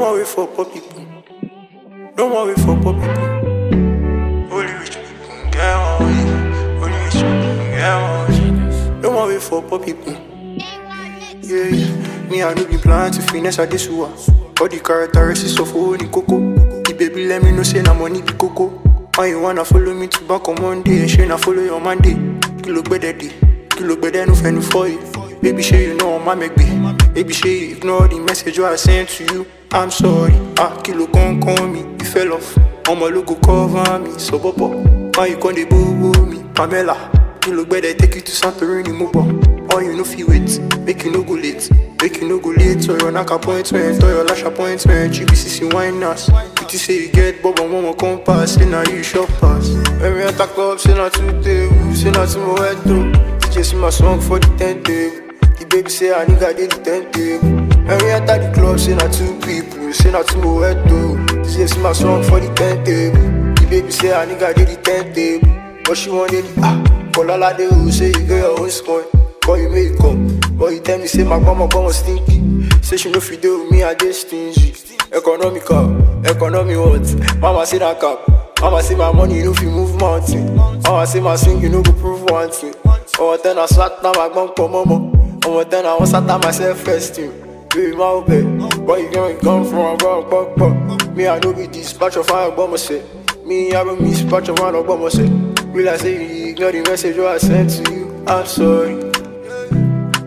worry for poor people. Don't worry for poor people. Only rich people get money. Only rich people get money. Don't worry for poor people. Yeah, yeah. Me, I know be plan to finesse at this war. All the characteristics of holy coco. The baby let me know say na money be coco. Why you wanna follow me to back on Monday? She na follow your Monday. Kilo day. Kilo better no friend for you. Baby, say you know my make be. Baby, say you ignore the message I sent to you. I'm sorry. Ah, kilo con call me. You fell off. On my logo cover me. So bobo. Why you con dey boo me? Pamela. You look better take you to Santorini mobile. Or you no feel wait, make you no go late, make you no go late. Or your knock appointment, or your lash appointment. GBCC wine us. You say you get and Mama compass, say now you shop pass. When we enter club, say not two tables, say not Tumo Weto. DJ my song for the ten table. The baby say I nigga did the ten table. When we enter the club, say not two people, say not Tumo Weto. DJ see my song for the ten table. The baby say I nigga did the ten table. But she wanted it, ah. Kolala de who say you get your own score. Boy, you make it come. Boy, you tell me, say my mama bum was stinky. Say she no fit deal with me, I just stingy. Economical, economy what? Mama say that cap. Mama say my money, you know fit move mountain. Mama say my swing, you know go prove one thing. Oh, then I slap down my bum for mama. Oh, then I to start myself first thing. Baby, my baby, boy, you gonna come from? Bro, bro, bro. Me, I know be dispatch of fire, Obama say. Me, I be dispatch of fire, Obama say. Say you ignore the message I sent to you? I'm sorry.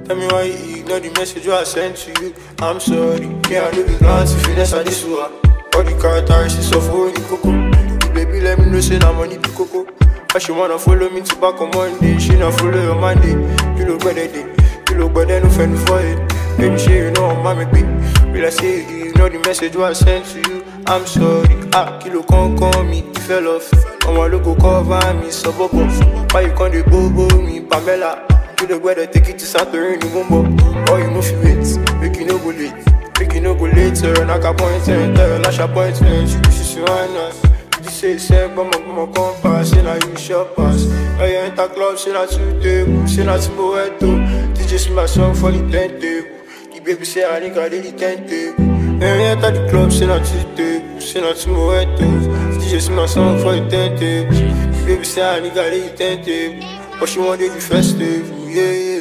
Tell me why you ignore the message I sent to you. I'm sorry. Yeah, I know the plans if you that's how this one. All the characteristics of coco. The baby let me know say na money be coco. And she wanna follow me to back on Monday. She not follow your Monday. You look better day. Look better no friend for it. Baby say you know I'm big. Will I say you know the message I sent to you? I'm sorry. Ah, kilo con call me. You fell off. On my logo cover me. Suburb Why you can't dey bobo me? Pamela. You the weather, take it to Santorini, Mumbo. Or you move wait, make you no go late. Make you no go later, knock appointment, uh, lash appointment. You should see why not. You say, say, but my, my compass, say, now you shop pass. I enter club, say, not two table, say, not Tumo Weto. DJ see my song for the ten table. The baby say, I think I did the ten table. When we enter the club, say, not two table, say, not Tumo Weto. DJ see my song for the ten table. The baby say, I think I did the ten table. But she wanted the festive, yeah, yeah.